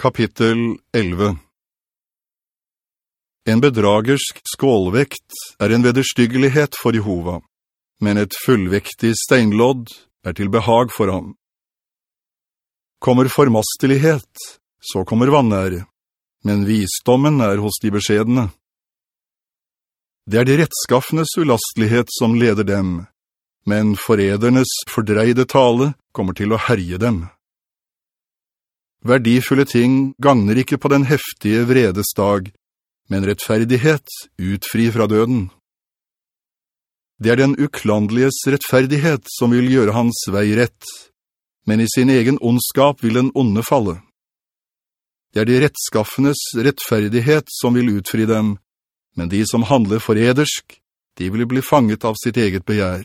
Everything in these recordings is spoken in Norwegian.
Kapittel 11 En bedragersk skålvekt er en vederstyggelighet for Jehova, men et fullvektig steinlodd er til behag for ham. Kommer formastelighet, så kommer vannære, men visdommen er hos de beskjedene. Det er de rettskaffenes ulastlighet som leder dem, men foredernes fordreide tale kommer til å herje dem. Verdifulle ting gagner ikke på den heftige vredesdag, men rettferdighet utfri fra døden. Det er den uklandeliges rettferdighet som vil gjøre hans vei rett, men i sin egen ondskap vil den onde falle. Det er de rettskaffenes rettferdighet som vil utfri dem, men de som handler foredersk, de vil bli fanget av sitt eget begjær.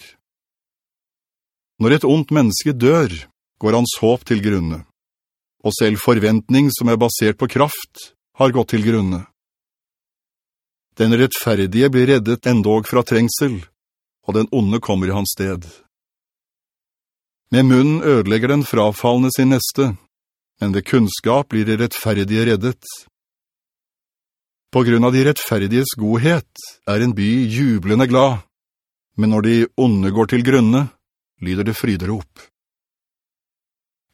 Når et ondt menneske dør, går hans håp til grunne og selv forventning som er basert på kraft, har gått til grunne. Den rettferdige blir reddet endog fra trengsel, og den onde kommer i hans sted. Med munnen ødelegger den frafallende sin neste, men ved kunnskap blir det rettferdige reddet. På grunn av de rettferdiges godhet er en by jublende glad, men når de onde går til grunne, lyder det fryderop.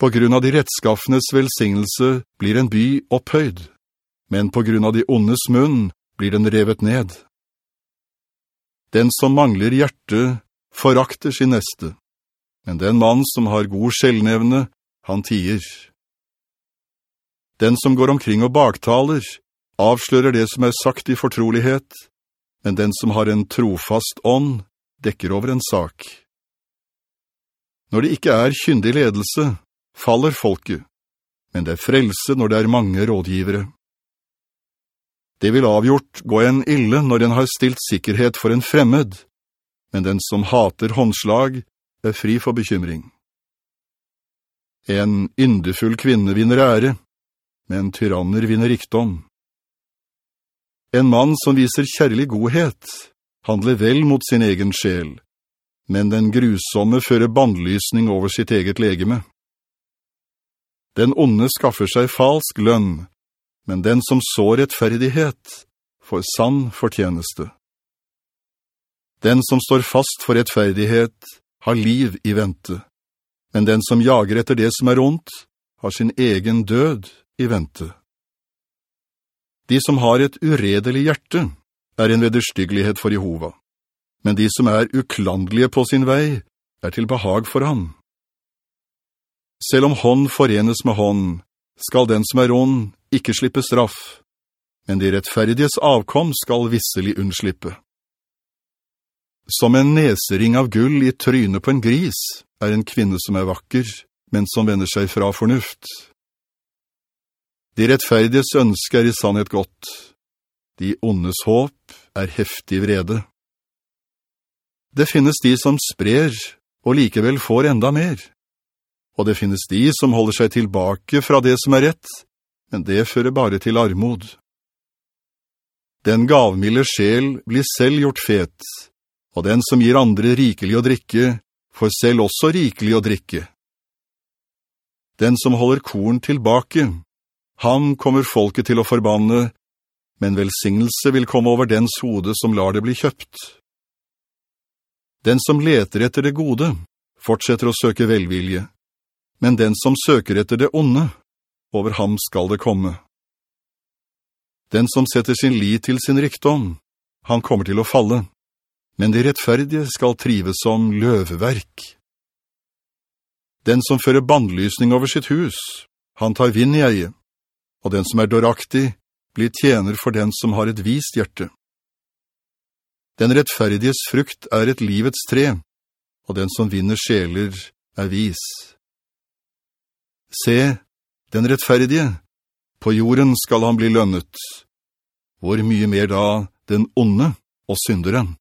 På grunn av de rettskaffenes velsignelse blir en by opphøyd, men på grunn av de ondes munn blir den revet ned. Den som mangler hjerte forakter sin neste, men den mann som har god skjellnevne, han tier. Den som går omkring og baktaler, avslører det som er sagt i fortrolighet, men den som har en trofast ånd, dekker over en sak. Når det ikke er kyndig ledelse, faller folket, men det er frelse når det er mange rådgivere. Det vil avgjort gå en ille når en har stilt sikkerhet for en fremmed, men den som hater håndslag er fri for bekymring. En yndefull kvinne vinner ære, men tyranner vinner rikdom. En mann som viser kjærlig godhet, handler vel mot sin egen sjel, men den grusomme fører bandlysning over sitt eget legeme. Den onde skaffer seg falsk lønn, men den som så rettferdighet får sann fortjeneste. Den som står fast for rettferdighet har liv i vente, men den som jager etter det som er ondt, har sin egen død i vente. De som har et uredelig hjerte, er en vederstyggelighet for Jehova, men de som er uklandelige på sin vei, er til behag for ham. Selv om hånd forenes med hånd, skal den som er ond ikke slippe straff, men de rettferdiges avkom skal visselig unnslippe. Som en nesering av gull i trynet på en gris er en kvinne som er vakker, men som vender seg fra fornuft. De rettferdiges ønske er i sannhet godt. De ondes håp er heftig vrede. Det finnes de som sprer, og likevel får enda mer og det finnes de som holder seg tilbake fra det som er rett, men det fører bare til armod. Den gavmille sjel blir selv gjort fet, og den som gir andre rikelig å drikke, får selv også rikelig å drikke. Den som holder korn tilbake, han kommer folket til å forbanne, men velsignelse vil komme over dens hode som lar det bli kjøpt. Den som leter etter det gode, fortsetter å søke velvilje, men den som søker etter det onde, over ham skal det komme. Den som setter sin li til sin rikdom, han kommer til å falle, men de rettferdige skal trives som løveverk. Den som fører bandlysning over sitt hus, han tar vind i eie, og den som er dåraktig, blir tjener for den som har et vist hjerte. Den rettferdiges frukt er et livets tre, og den som vinner sjeler er vis. Se, den rettferdige, på jorden skal han bli lønnet. Hvor mye mer da den onde og synderen?